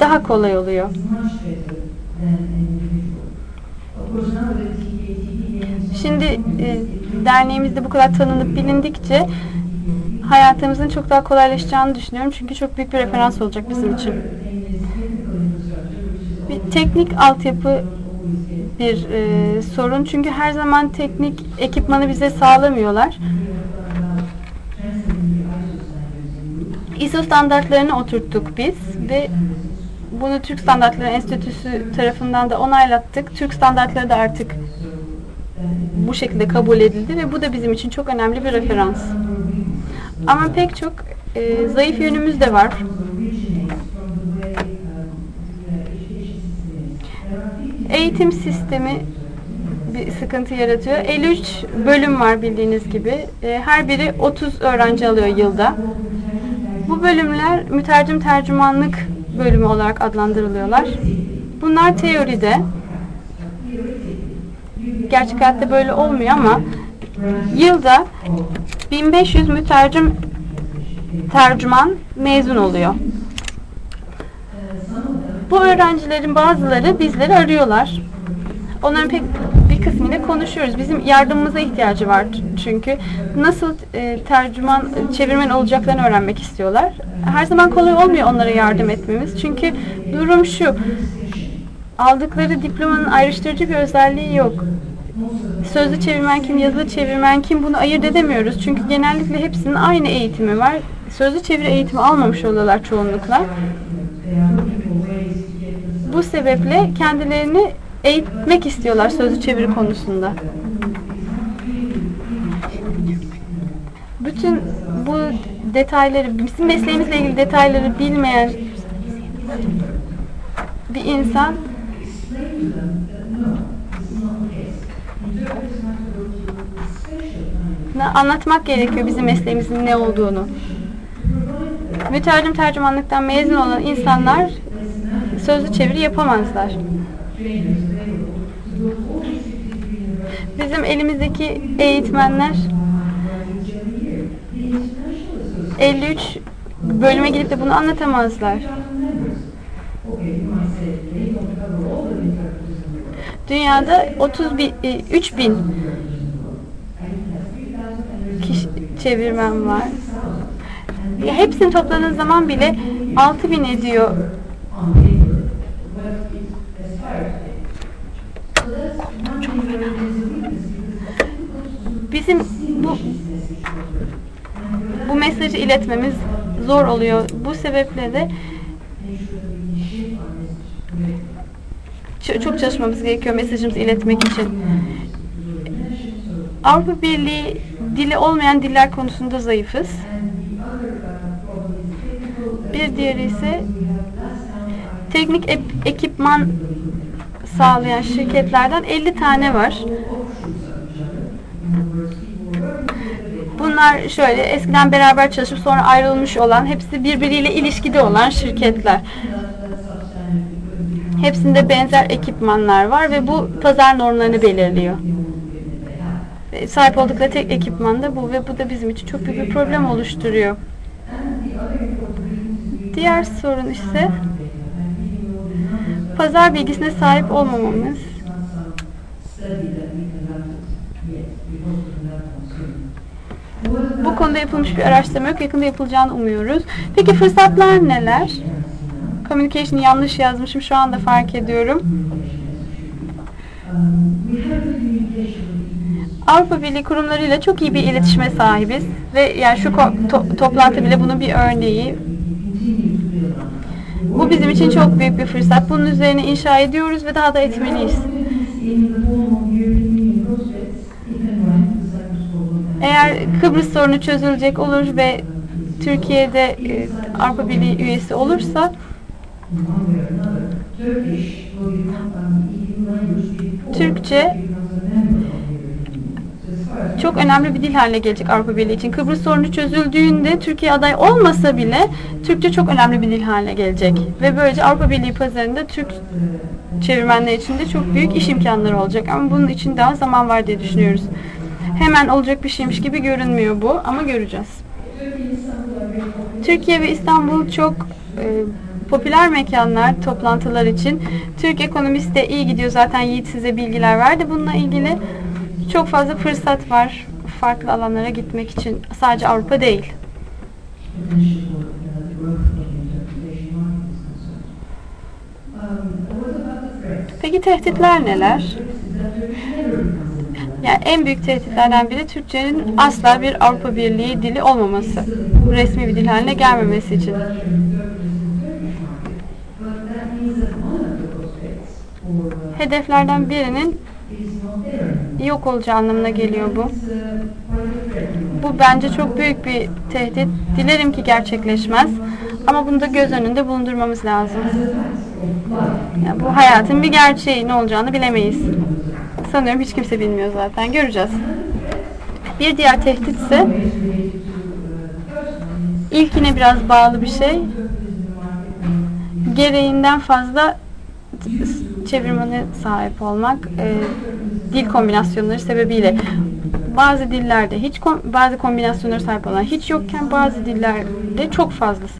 daha kolay oluyor. Şimdi e, derneğimizde bu kadar tanınıp bilindikçe hayatımızın çok daha kolaylaşacağını düşünüyorum. Çünkü çok büyük bir referans olacak bizim için. Bir teknik altyapı bir e, sorun. Çünkü her zaman teknik ekipmanı bize sağlamıyorlar. ISO standartlarını oturttuk biz ve bunu Türk Standartları Enstitüsü tarafından da onaylattık. Türk standartları da artık bu şekilde kabul edildi ve bu da bizim için çok önemli bir referans. Ama pek çok e, zayıf yönümüz de var. Eğitim sistemi bir sıkıntı yaratıyor. 53 bölüm var bildiğiniz gibi. E, her biri 30 öğrenci alıyor yılda. Bu bölümler mütercim tercümanlık bölümü olarak adlandırılıyorlar. Bunlar teoride. Gerçek hayatta böyle olmuyor ama yılda 1500 mütercim tercüman mezun oluyor. Bu öğrencilerin bazıları bizleri arıyorlar. Onların pek kısmıyla konuşuyoruz. Bizim yardımımıza ihtiyacı var çünkü nasıl e, tercüman, çevirmen olacaklarını öğrenmek istiyorlar. Her zaman kolay olmuyor onlara yardım etmemiz. Çünkü durum şu, aldıkları diplomanın ayrıştırıcı bir özelliği yok. Sözlü çevirmen kim, yazılı çevirmen kim bunu ayırt edemiyoruz. Çünkü genellikle hepsinin aynı eğitimi var. Sözlü çeviri eğitimi almamış oluyorlar çoğunlukla. Bu sebeple kendilerini eğitmek istiyorlar sözlü çeviri konusunda. Bütün bu detayları, bizim mesleğimizle ilgili detayları bilmeyen bir insan anlatmak gerekiyor bizim mesleğimizin ne olduğunu. Mütercim tercümanlıktan mezun olan insanlar sözlü çeviri yapamazlar. Bizim elimizdeki eğitmenler 53 bölüme gidip de bunu anlatamazlar. Dünyada 30 bin, 3 bin kişi çevirmen var. Hepsini topladığınız zaman bile 6 bin ediyor Bizim bu bu mesajı iletmemiz zor oluyor. Bu sebeple de çok çalışmamız gerekiyor mesajımızı iletmek için. Avrupa Birliği dili olmayan diller konusunda zayıfız. Bir diğeri ise teknik ekipman sağlayan şirketlerden 50 tane var. Bunlar şöyle eskiden beraber çalışıp sonra ayrılmış olan, hepsi birbiriyle ilişkide olan şirketler. Hepsinde benzer ekipmanlar var ve bu pazar normlarını belirliyor. Sahip oldukları tek ekipman da bu ve bu da bizim için çok büyük bir problem oluşturuyor. Diğer sorun ise pazar bilgisine sahip olmamamız. Bu konuda yapılmış bir araştırma yok. Yakında yapılacağını umuyoruz. Peki fırsatlar neler? Communication yanlış yazmışım. Şu anda fark ediyorum. Avrupa Birliği kurumlarıyla çok iyi bir iletişime sahibiz ve yani şu to toplantı bile bunun bir örneği. Bu bizim için çok büyük bir fırsat. Bunun üzerine inşa ediyoruz ve daha da etmeliyiz. Eğer Kıbrıs sorunu çözülecek olur ve Türkiye'de e, Avrupa Birliği üyesi olursa Türkçe çok önemli bir dil haline gelecek Avrupa Birliği için. Kıbrıs sorunu çözüldüğünde Türkiye aday olmasa bile Türkçe çok önemli bir dil haline gelecek. Ve böylece Avrupa Birliği pazarında Türk çevirmenler için de çok büyük iş imkanları olacak. Ama bunun için daha zaman var diye düşünüyoruz. Hemen olacak bir şeymiş gibi görünmüyor bu ama göreceğiz. Türkiye ve İstanbul çok e, popüler mekanlar, toplantılar için. Türk ekonomisi de iyi gidiyor. Zaten Yiğit size bilgiler verdi bununla ilgili. Çok fazla fırsat var farklı alanlara gitmek için. Sadece Avrupa değil. Peki tehditler neler? Yani en büyük tehditlerden biri Türkçenin asla bir Avrupa Birliği dili olmaması. Resmi bir dil haline gelmemesi için. Hedeflerden birinin yok olacağı anlamına geliyor bu. Bu bence çok büyük bir tehdit. Dilerim ki gerçekleşmez. Ama bunu da göz önünde bulundurmamız lazım. Yani bu hayatın bir gerçeği. Ne olacağını bilemeyiz. Sanıyorum hiç kimse bilmiyor zaten. Göreceğiz. Bir diğer tehdit ise ilkine biraz bağlı bir şey. Gereğinden fazla çevirmene sahip olmak e, dil kombinasyonları sebebiyle bazı dillerde hiç kom- bazı kombinasyonlara sahip olan hiç yokken bazı dillerde çok fazlası.